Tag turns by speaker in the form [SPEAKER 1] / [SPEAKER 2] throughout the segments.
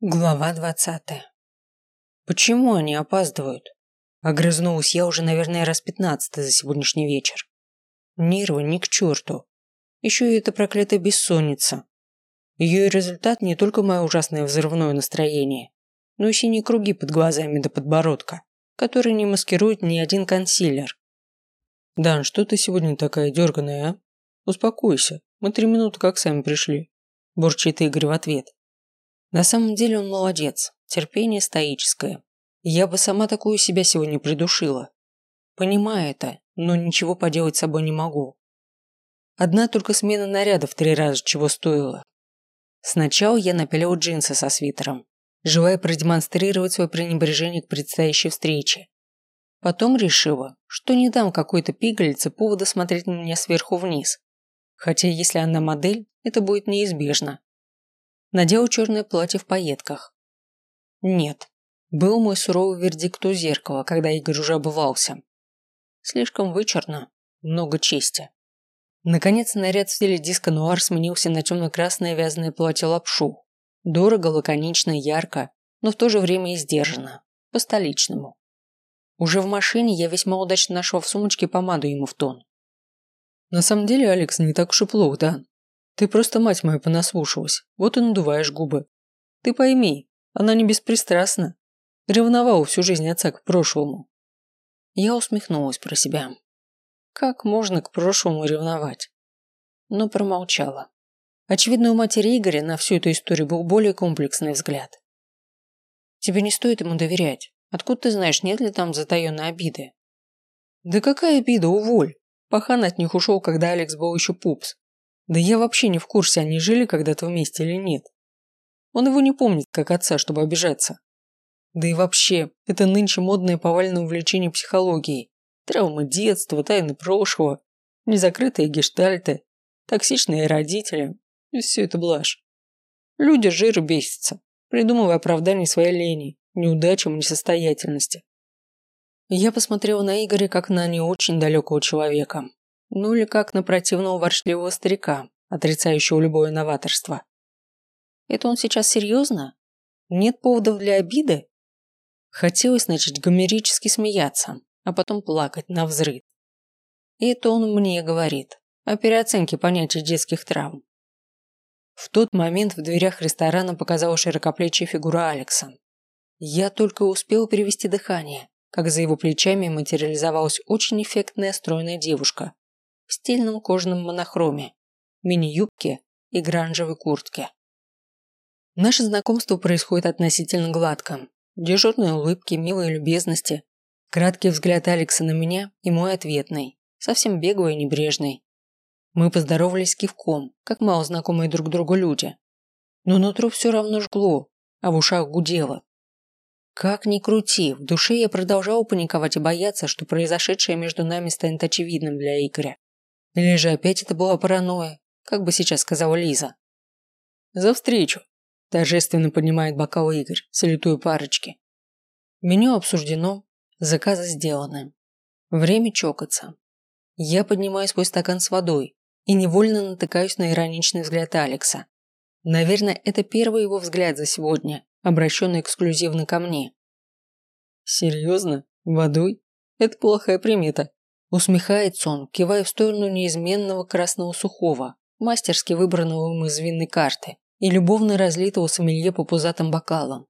[SPEAKER 1] Глава двадцатая. Почему они опаздывают? Огрызнулась я уже, наверное, раз пятнадцатый за сегодняшний вечер. Нервы ни к черту. Еще и эта проклятая бессонница. Ее результат не только мое ужасное взрывное настроение, но и синие круги под глазами до подбородка, которые не маскирует ни один консилер. «Дан, что ты сегодня такая дерганая, а? Успокойся, мы три минуты как сами пришли», – бурчит Игорь в ответ. На самом деле он молодец, терпение стоическое. Я бы сама такую себя сегодня придушила. Понимаю это, но ничего поделать с собой не могу. Одна только смена нарядов три раза чего стоила. Сначала я напялила джинсы со свитером, желая продемонстрировать свое пренебрежение к предстоящей встрече. Потом решила, что не дам какой-то пигалице повода смотреть на меня сверху вниз. Хотя если она модель, это будет неизбежно надел черное платье в пайетках. Нет, был мой суровый вердикт у зеркала, когда Игорь уже обывался. Слишком вычурно, много чести. Наконец наряд в стиле диско-нуар сменился на темно-красное вязаное платье-лапшу. Дорого, лаконично, ярко, но в то же время и сдержанно. По-столичному. Уже в машине я весьма удачно нашел в сумочке помаду ему в тон. На самом деле, Алекс, не так уж и плохо, да? Ты просто мать мою понаслушалась, вот и надуваешь губы. Ты пойми, она не беспристрастна. Ревновала всю жизнь отца к прошлому. Я усмехнулась про себя. Как можно к прошлому ревновать? Но промолчала. Очевидно, у матери Игоря на всю эту историю был более комплексный взгляд. Тебе не стоит ему доверять. Откуда ты знаешь, нет ли там затаенной обиды? Да какая обида, уволь. Пахан от них ушел, когда Алекс был еще пупс. Да я вообще не в курсе, они жили когда-то вместе или нет. Он его не помнит, как отца, чтобы обижаться. Да и вообще, это нынче модное повальное увлечение психологией. Травмы детства, тайны прошлого, незакрытые гештальты, токсичные родители. И все это блажь. Люди жиры бесятся, придумывая оправдание своей лени, неудачам и несостоятельности. Я посмотрела на Игоря как на не очень далекого человека, ну или как на противного ворчливого старика, отрицающего любое новаторство. Это он сейчас серьезно? Нет поводов для обиды? Хотелось начать гомерически смеяться, а потом плакать на взрыв. И это он мне говорит о переоценке понятия детских травм. В тот момент в дверях ресторана показалась широкоплечья фигура Алекса. Я только успел перевести дыхание, как за его плечами материализовалась очень эффектная стройная девушка в стильном кожаном монохроме, мини-юбке и гранжевой куртке. Наше знакомство происходит относительно гладко. Дежурные улыбки, милые любезности, краткий взгляд Алекса на меня и мой ответный, совсем беглый и небрежный. Мы поздоровались кивком, как мало знакомые друг другу люди. Но нутро все равно жгло, а в ушах гудело. Как ни крути, в душе я продолжал паниковать и бояться, что произошедшее между нами станет очевидным для Игоря. Или же опять это была паранойя, как бы сейчас сказала Лиза. «За встречу!» – торжественно поднимает бокал Игорь, салютуя парочки. Меню обсуждено, заказы сделаны. Время чокаться. Я поднимаю свой стакан с водой и невольно натыкаюсь на ироничный взгляд Алекса. Наверное, это первый его взгляд за сегодня, обращенный эксклюзивно ко мне. Серьезно? Водой? Это плохая примета. Усмехается он, кивая в сторону неизменного красного сухого, мастерски выбранного им из винной карты и любовно разлитого сомелье по пузатым бокалам.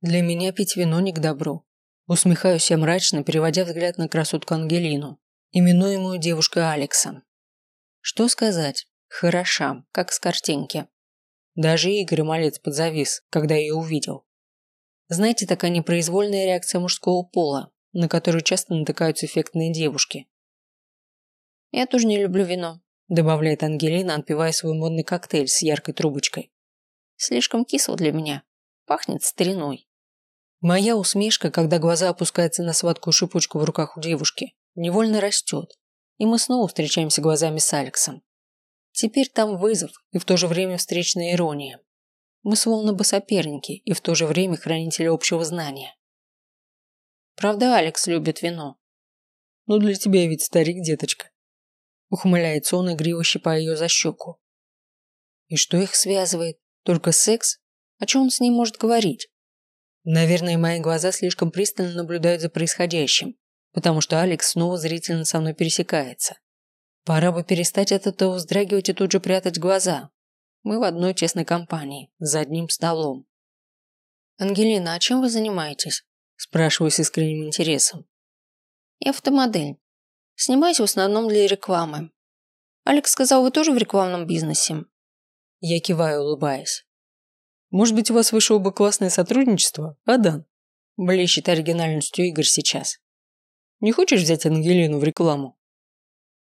[SPEAKER 1] Для меня пить вино не к добру. Усмехаюсь я мрачно, переводя взгляд на красотку Ангелину, именуемую девушкой Алексом. Что сказать? Хороша, как с картинки. Даже Игорь малец подзавис, когда ее увидел. Знаете, такая непроизвольная реакция мужского пола, на которую часто натыкаются эффектные девушки. «Я тоже не люблю вино», – добавляет Ангелина, отпивая свой модный коктейль с яркой трубочкой. «Слишком кисло для меня. Пахнет стариной». Моя усмешка, когда глаза опускаются на сладкую шипучку в руках у девушки, невольно растет, и мы снова встречаемся глазами с Алексом. Теперь там вызов и в то же время встречная ирония. Мы словно бы соперники и в то же время хранители общего знания. Правда, Алекс любит вино. Ну, для тебя ведь старик, деточка. Ухмыляется он, игриво щипая ее за щеку. И что их связывает? Только секс? О чем он с ним может говорить? Наверное, мои глаза слишком пристально наблюдают за происходящим, потому что Алекс снова зрительно со мной пересекается. Пора бы перестать от этого вздрагивать и тут же прятать глаза. Мы в одной честной компании, за одним столом. «Ангелина, а чем вы занимаетесь?» Спрашиваю с искренним интересом. «Я фотомодель. Снимаюсь в основном для рекламы. Алекс сказал, вы тоже в рекламном бизнесе?» Я киваю, улыбаясь. «Может быть, у вас вышло бы классное сотрудничество, Адан?» Блещет оригинальностью Игорь сейчас. «Не хочешь взять Ангелину в рекламу?»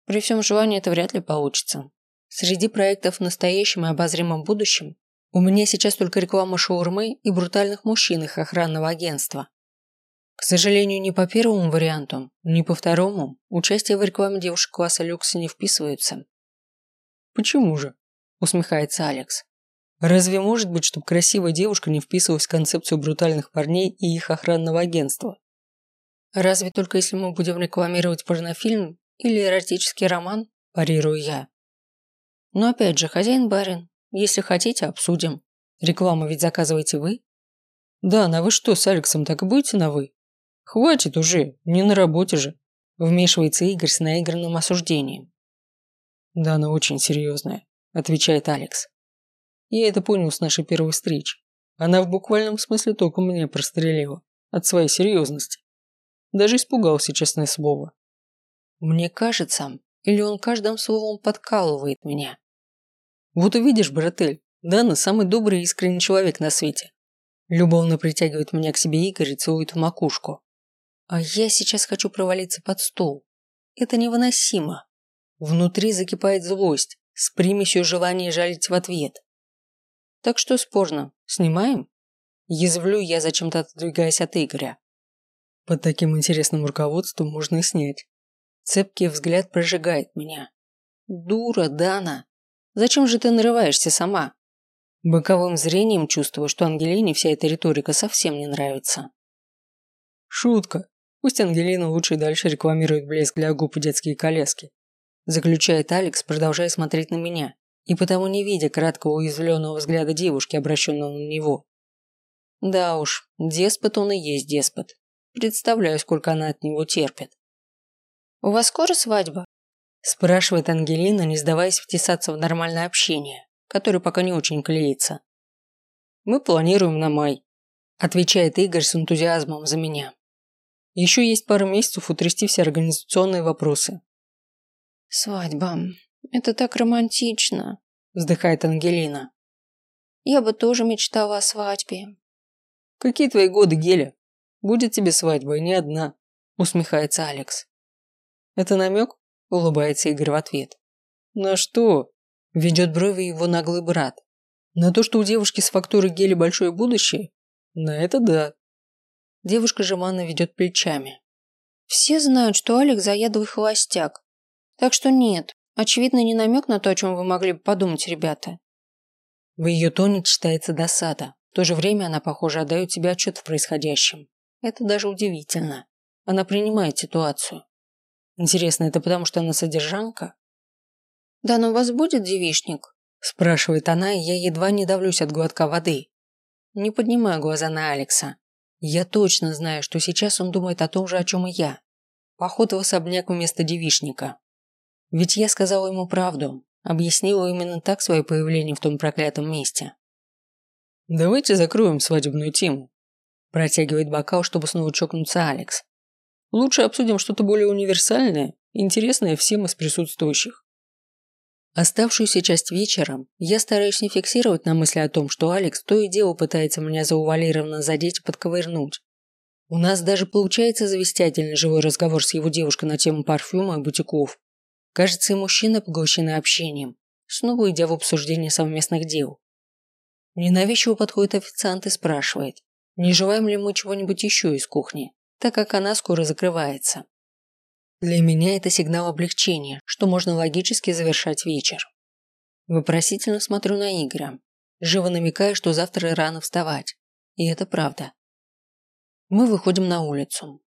[SPEAKER 1] При всем желании это вряд ли получится. Среди проектов в настоящем и обозримом будущем у меня сейчас только реклама шаурмы и брутальных мужчин их охранного агентства. К сожалению, ни по первому варианту, ни по второму участие в рекламе девушек класса люкса не вписываются. «Почему же?» – усмехается Алекс. «Разве может быть, чтобы красивая девушка не вписывалась в концепцию брутальных парней и их охранного агентства? Разве только если мы будем рекламировать порнофильм или эротический роман?» – парирую я. Но опять же, хозяин-барин. Если хотите, обсудим. Рекламу ведь заказываете вы? Да, на вы что, с Алексом так и будете на вы? Хватит уже, не на работе же. Вмешивается Игорь с наигранным осуждением. Да, она очень серьезная, отвечает Алекс. Я это понял с нашей первой встречи. Она в буквальном смысле только меня прострелила. От своей серьезности. Даже испугался, честное слово. Мне кажется, или он каждым словом подкалывает меня. Вот увидишь, братель, Дана самый добрый и искренний человек на свете. Любовно притягивает меня к себе Игорь и целует в макушку. А я сейчас хочу провалиться под стол. Это невыносимо. Внутри закипает злость, с примесью желания жалить в ответ. Так что спорно, снимаем? Язвлю я, зачем-то отодвигаясь от Игоря. Под таким интересным руководством можно и снять. Цепкий взгляд прожигает меня. Дура, Дана. Зачем же ты нарываешься сама? Боковым зрением чувствую, что Ангелине вся эта риторика совсем не нравится. Шутка. Пусть Ангелина лучше и дальше рекламирует блеск для губ и детские коляски. Заключает Алекс, продолжая смотреть на меня, и потому не видя краткого уязвленного взгляда девушки, обращенного на него. Да уж, деспот он и есть деспот. Представляю, сколько она от него терпит. «У вас скоро свадьба?» Спрашивает Ангелина, не сдаваясь втесаться в нормальное общение, которое пока не очень клеится. «Мы планируем на май», – отвечает Игорь с энтузиазмом за меня. «Еще есть пару месяцев утрясти все организационные вопросы». «Свадьба. Это так романтично», – вздыхает Ангелина. «Я бы тоже мечтала о свадьбе». «Какие твои годы, Геля? Будет тебе свадьба, и не одна», – усмехается Алекс. «Это намек?» улыбается Игорь в ответ. На что? Ведет брови его наглый брат. На то, что у девушки с фактурой гели большое будущее? На это да. Девушка жеманно ведет плечами. Все знают, что Алекс заядлый холостяк. Так что нет, очевидно, не намек на то, о чем вы могли бы подумать, ребята. В ее тоне читается досада. В то же время она, похоже, отдает себе отчет в происходящем. Это даже удивительно. Она принимает ситуацию. Интересно, это потому, что она содержанка? «Да, но у вас будет девичник?» Спрашивает она, и я едва не давлюсь от глотка воды. Не поднимаю глаза на Алекса. Я точно знаю, что сейчас он думает о том же, о чем и я. Поход в особняк вместо девичника. Ведь я сказала ему правду, объяснила именно так свое появление в том проклятом месте. «Давайте закроем свадебную тему», протягивает бокал, чтобы снова чокнуться Алекс. Лучше обсудим что-то более универсальное, интересное всем из присутствующих. Оставшуюся часть вечера я стараюсь не фиксировать на мысли о том, что Алекс то и дело пытается меня заувалированно задеть и подковырнуть. У нас даже получается завести отдельный живой разговор с его девушкой на тему парфюма и бутиков. Кажется, и мужчина поглощены общением, снова идя в обсуждение совместных дел. Ненавязчиво подходит официант и спрашивает, не желаем ли мы чего-нибудь еще из кухни так как она скоро закрывается. Для меня это сигнал облегчения, что можно логически завершать вечер. Вопросительно смотрю на Игоря, живо намекая, что завтра рано вставать. И это правда. Мы выходим на улицу.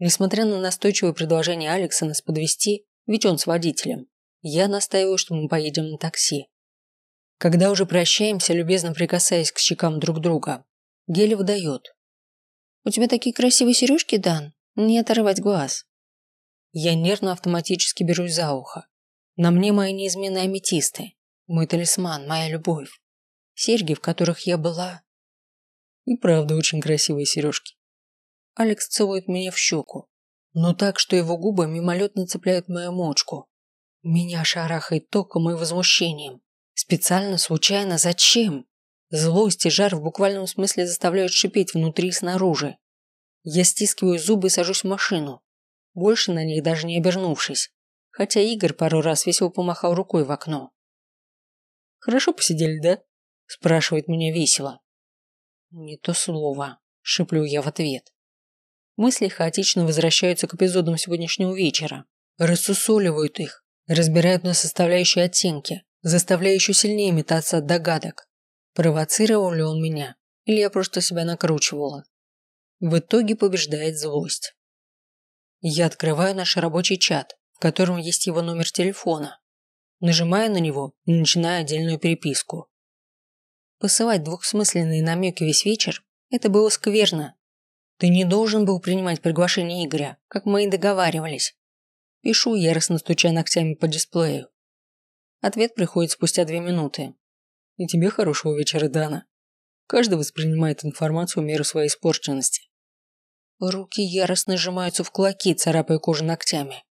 [SPEAKER 1] Несмотря на настойчивое предложение Алекса нас подвести, ведь он с водителем, я настаиваю, что мы поедем на такси. Когда уже прощаемся, любезно прикасаясь к щекам друг друга, Геля выдает. «У тебя такие красивые сережки, Дан? Не оторвать глаз». Я нервно автоматически берусь за ухо. На мне мои неизменные аметисты, мой талисман, моя любовь. Серьги, в которых я была. И правда очень красивые сережки. Алекс целует меня в щеку, но так, что его губы мимолетно цепляют мою мочку. Меня шарахает током и возмущением. Специально, случайно, зачем? Злость и жар в буквальном смысле заставляют шипеть внутри и снаружи. Я стискиваю зубы и сажусь в машину, больше на них даже не обернувшись, хотя Игорь пару раз весело помахал рукой в окно. «Хорошо посидели, да?» – спрашивает меня весело. «Не то слово», – шиплю я в ответ. Мысли хаотично возвращаются к эпизодам сегодняшнего вечера, рассусоливают их, разбирают на составляющие оттенки, заставляя еще сильнее метаться от догадок. Провоцировал ли он меня, или я просто себя накручивала. В итоге побеждает злость. Я открываю наш рабочий чат, в котором есть его номер телефона. Нажимаю на него и начинаю отдельную переписку. Посылать двухсмысленные намеки весь вечер – это было скверно. Ты не должен был принимать приглашение Игоря, как мы и договаривались. Пишу, яростно стуча ногтями по дисплею. Ответ приходит спустя две минуты. И тебе хорошего вечера, Дана. Каждый воспринимает информацию в меру своей испорченности. Руки яростно сжимаются в кулаки, царапая кожу ногтями.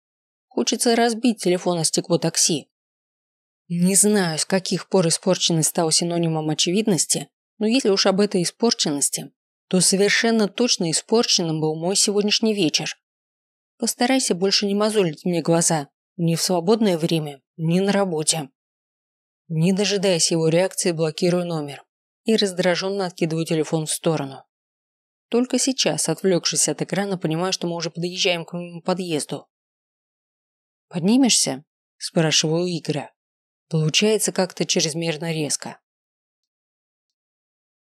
[SPEAKER 1] Хочется разбить телефон о стекло такси. Не знаю, с каких пор испорченность стала синонимом очевидности, но если уж об этой испорченности, то совершенно точно испорченным был мой сегодняшний вечер. Постарайся больше не мозолить мне глаза, ни в свободное время, ни на работе. Не дожидаясь его реакции, блокирую номер и раздраженно откидываю телефон в сторону. Только сейчас, отвлекшись от экрана, понимаю, что мы уже подъезжаем к моему подъезду. «Поднимешься?» – спрашиваю Игоря. Получается как-то чрезмерно резко.